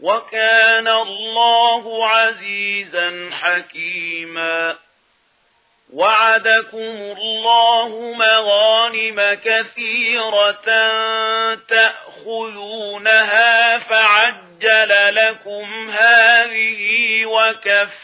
وكان الله عزيزا حكيما وعدكم الله مغانم كثيرة تأخذونها فعجل لكم هذه وكف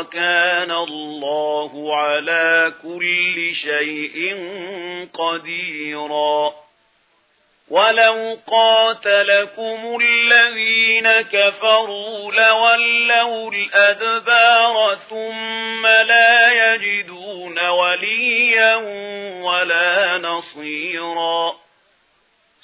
وكان الله على كل شيء قديرا. ولو قاتلكم الذين كفروا لولوا الأدبار ثم لا يجدون وليا ولا نصيرا.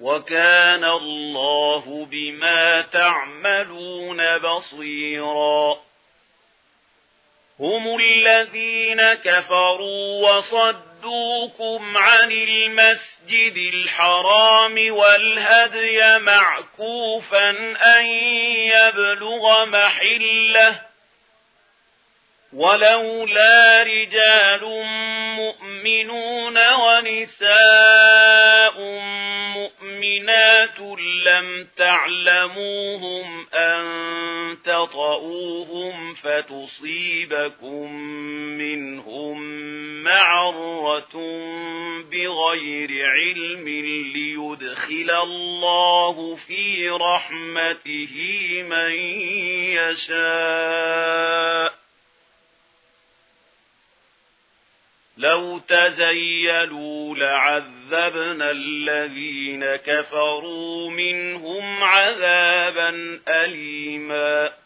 وكان الله بما تعملون بصيرا هم الذين كفروا وصدوكم عن المسجد الحرام والهدي معكوفا أن يبلغ محله ولولا رجال مؤمنون ونسان تَعْلَمُوهُمْ أَن تَطَؤُوهُمْ فَتُصِيبَكُم مِّنْهُم مَّعَرَّةٌ بِغَيْرِ عِلْمٍ لِّيُدْخِلَ اللَّهُ فِي رَحْمَتِهِ مَن يَشَاءُ لو تزيلوا لعذبنا الذين كفروا منهم عذابا أليماً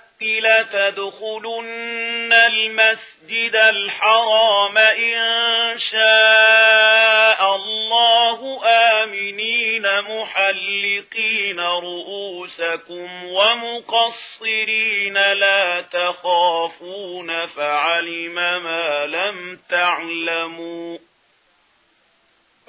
لتدخلن المسجد الحرام إن شاء الله آمنين محلقين رؤوسكم ومقصرين لا تخافون فعلم ما لم تعلموا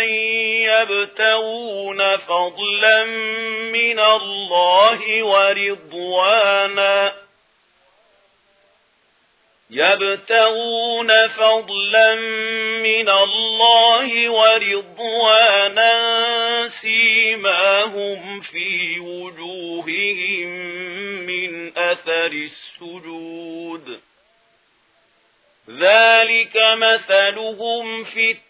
أن يبتغون فضلا من الله ورضوانا. يبتغون فضلا من الله ورضوانا سيماهم في وجوههم من أثر السجود. ذلك مثلهم في التجارة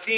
الصالحات